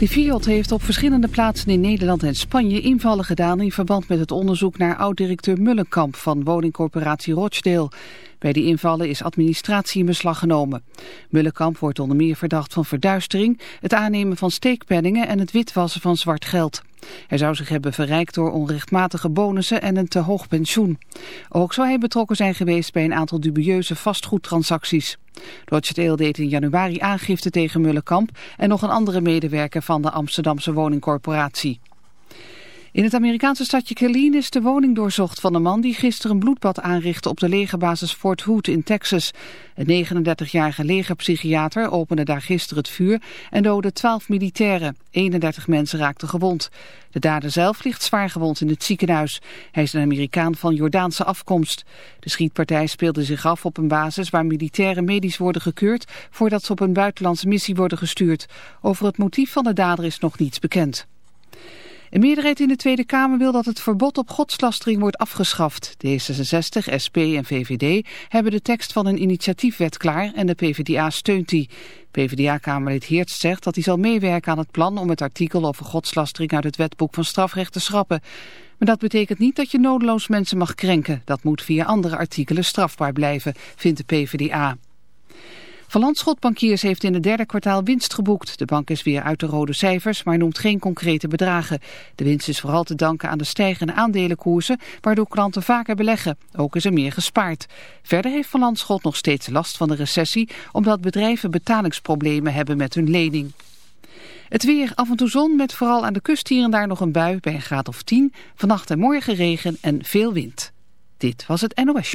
De Fiat heeft op verschillende plaatsen in Nederland en Spanje invallen gedaan in verband met het onderzoek naar oud-directeur Mullenkamp van woningcorporatie Rochdale. Bij die invallen is administratie in beslag genomen. Mullenkamp wordt onder meer verdacht van verduistering, het aannemen van steekpenningen en het witwassen van zwart geld. Hij zou zich hebben verrijkt door onrechtmatige bonussen en een te hoog pensioen. Ook zou hij betrokken zijn geweest bij een aantal dubieuze vastgoedtransacties. Rochdale deed in januari aangifte tegen Mullenkamp en nog een andere medewerker van de Amsterdamse woningcorporatie. In het Amerikaanse stadje Killeen is de woning doorzocht van een man die gisteren een bloedbad aanrichtte op de legerbasis Fort Hood in Texas. Een 39-jarige legerpsychiater opende daar gisteren het vuur en doodde 12 militairen. 31 mensen raakten gewond. De dader zelf ligt zwaar gewond in het ziekenhuis. Hij is een Amerikaan van Jordaanse afkomst. De schietpartij speelde zich af op een basis waar militairen medisch worden gekeurd voordat ze op een buitenlandse missie worden gestuurd. Over het motief van de dader is nog niets bekend. Een meerderheid in de Tweede Kamer wil dat het verbod op godslastering wordt afgeschaft. D66, SP en VVD hebben de tekst van een initiatiefwet klaar en de PvdA steunt die. PvdA-kamerlid Heerts zegt dat hij zal meewerken aan het plan om het artikel over godslastering uit het wetboek van strafrecht te schrappen. Maar dat betekent niet dat je nodeloos mensen mag krenken. Dat moet via andere artikelen strafbaar blijven, vindt de PvdA. Van Landschot Bankiers heeft in het derde kwartaal winst geboekt. De bank is weer uit de rode cijfers, maar noemt geen concrete bedragen. De winst is vooral te danken aan de stijgende aandelenkoersen, waardoor klanten vaker beleggen. Ook is er meer gespaard. Verder heeft Van Landschot nog steeds last van de recessie, omdat bedrijven betalingsproblemen hebben met hun lening. Het weer, af en toe zon met vooral aan de kust hier en daar nog een bui bij een graad of 10. Vannacht en morgen regen en veel wind. Dit was het NOS.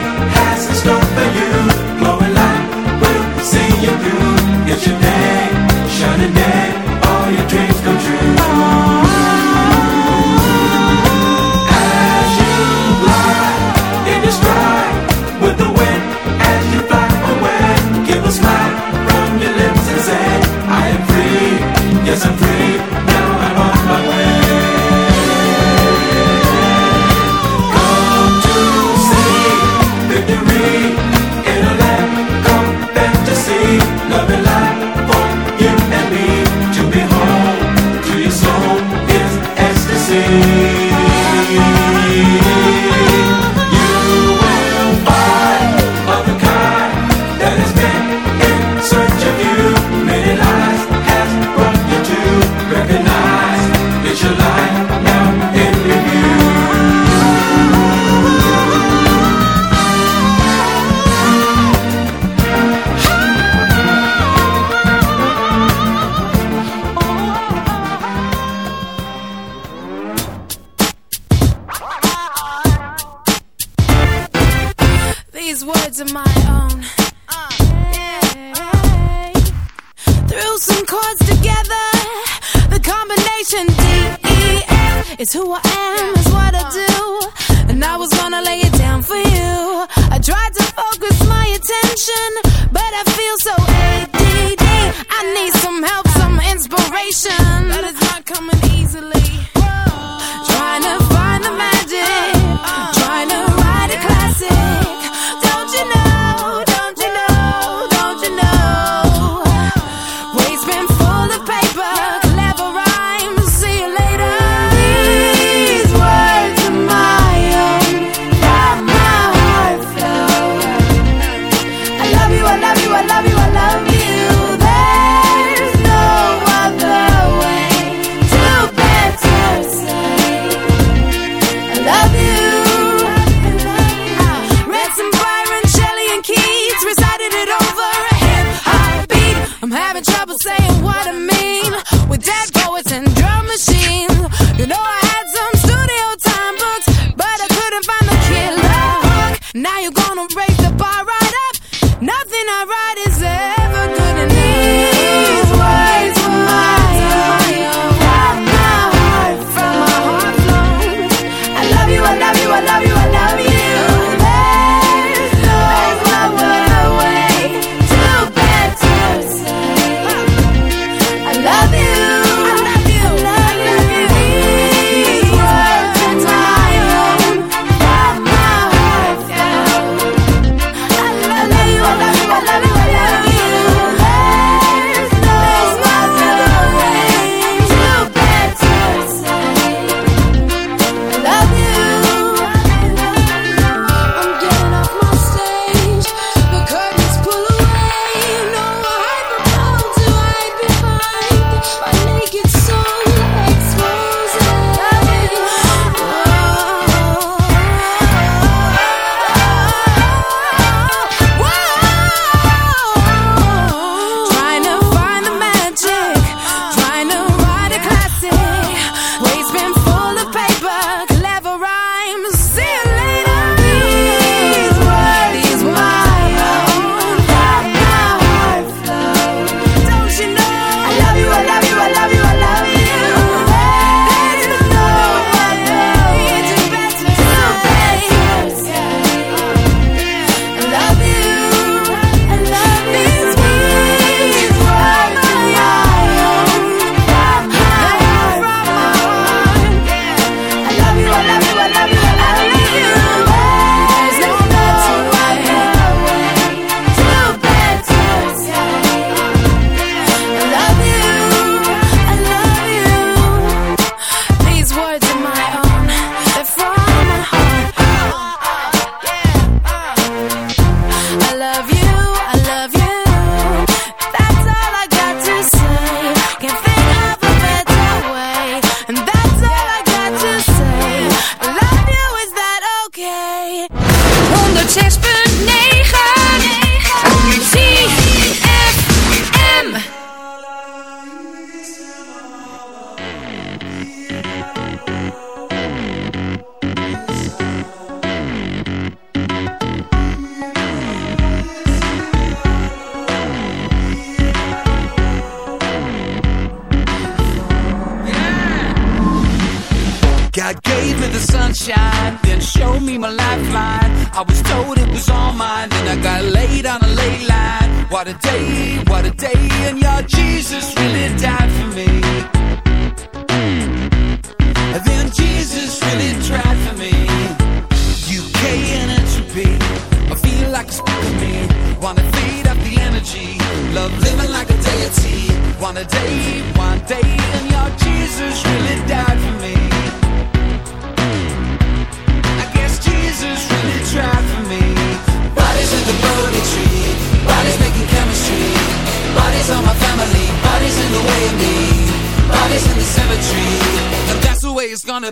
has its own.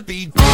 be.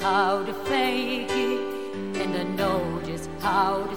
how to fake it, and I know just how to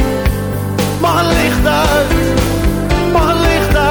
Mag het licht uit, mag het licht uit.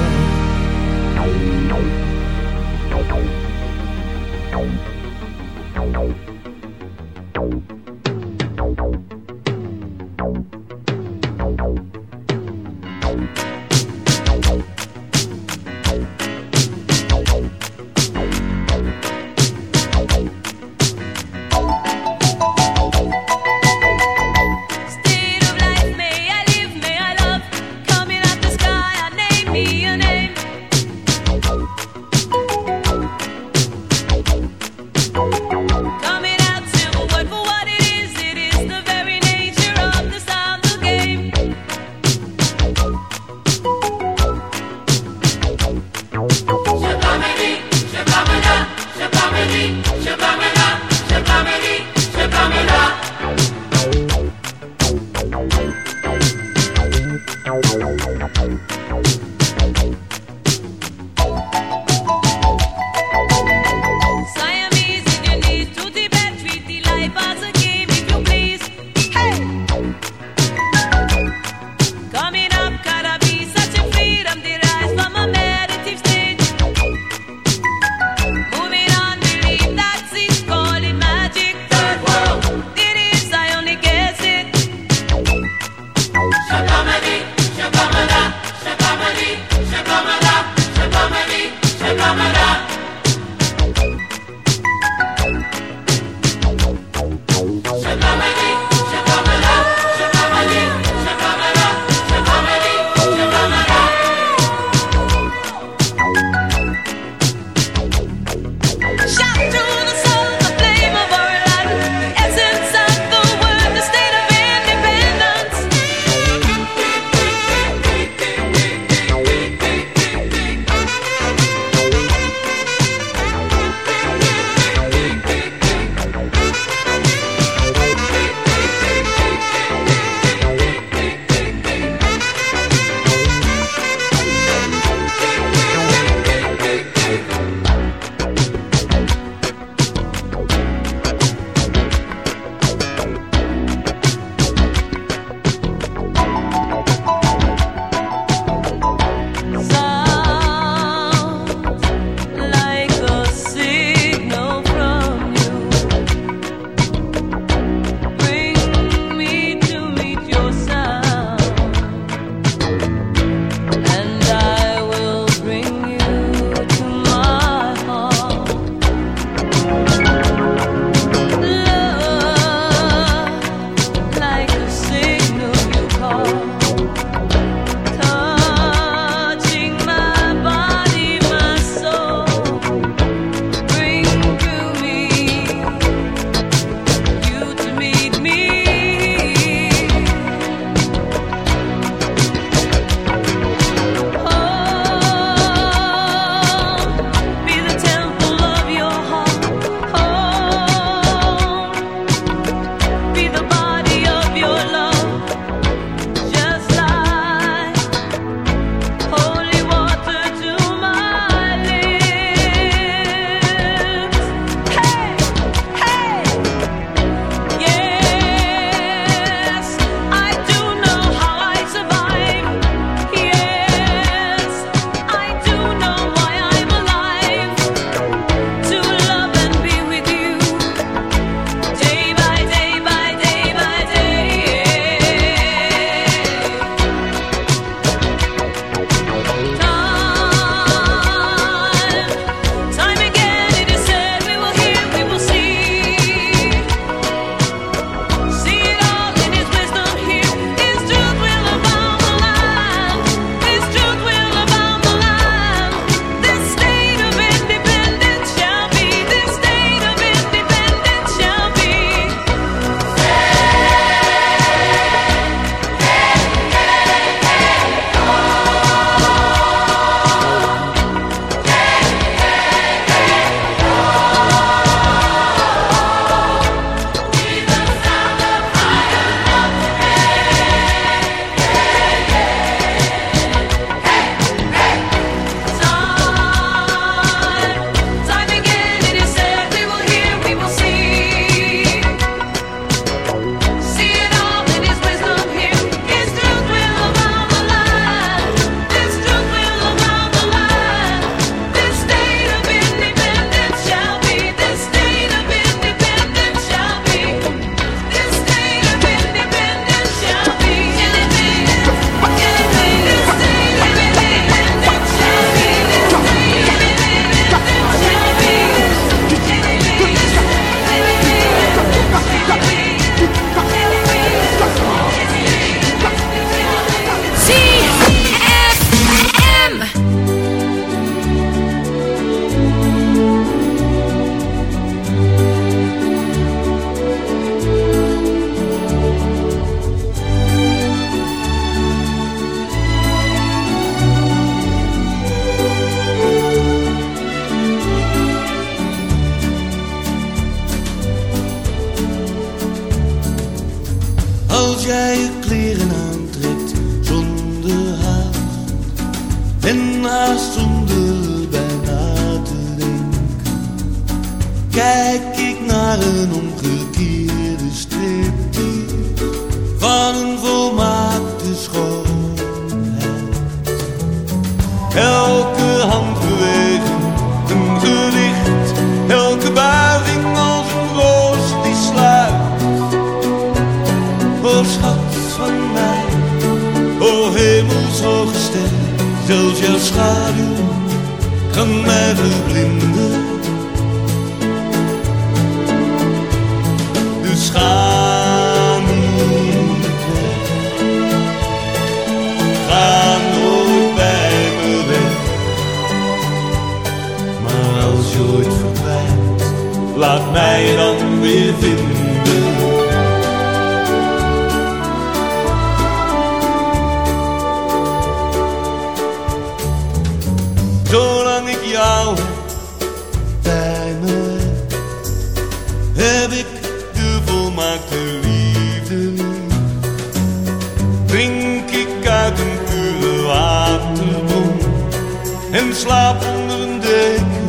slaap onder een deken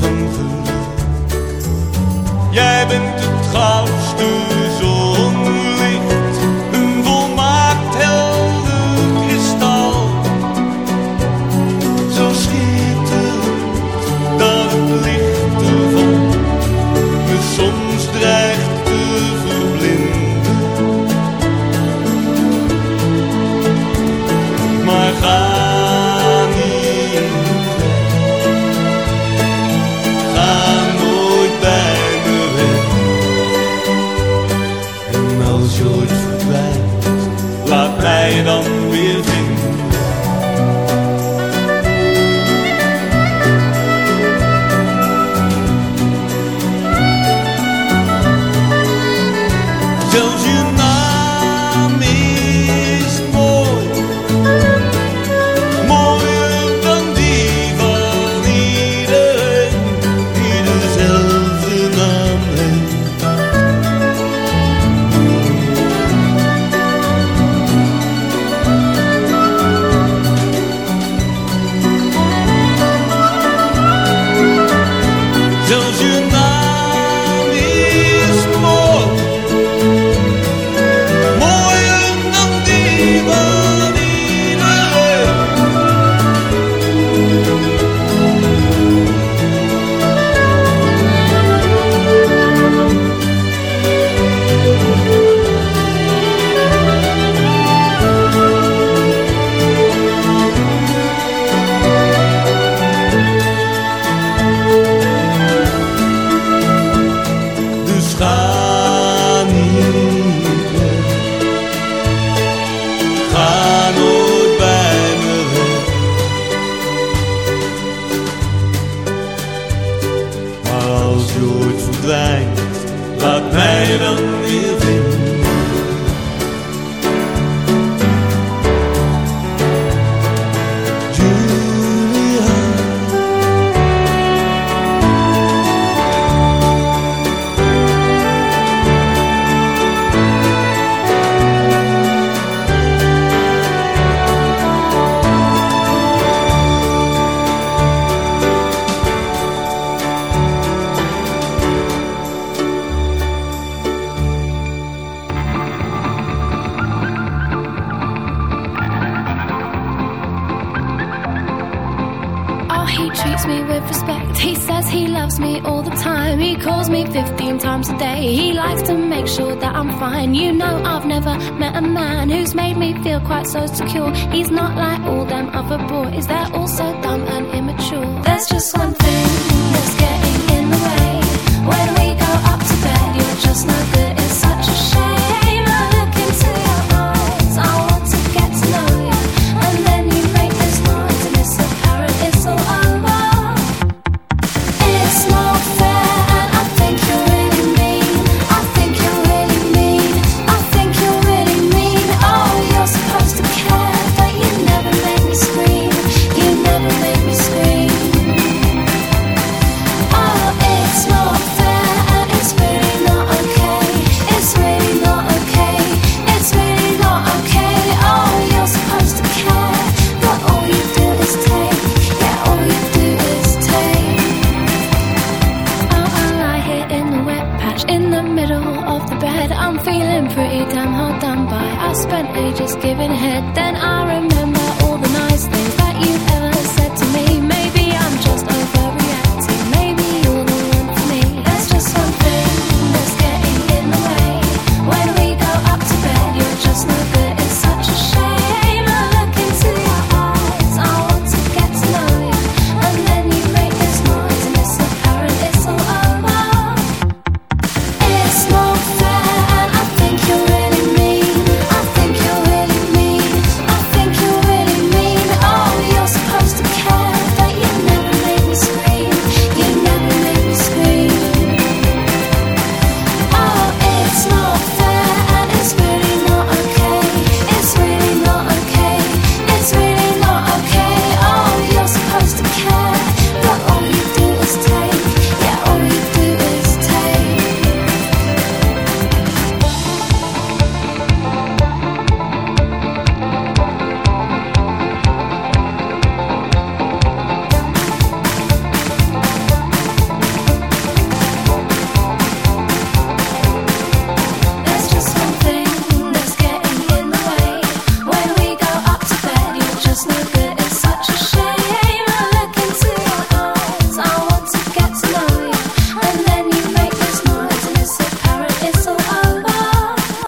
van geluk. Jij bent het goudstoel.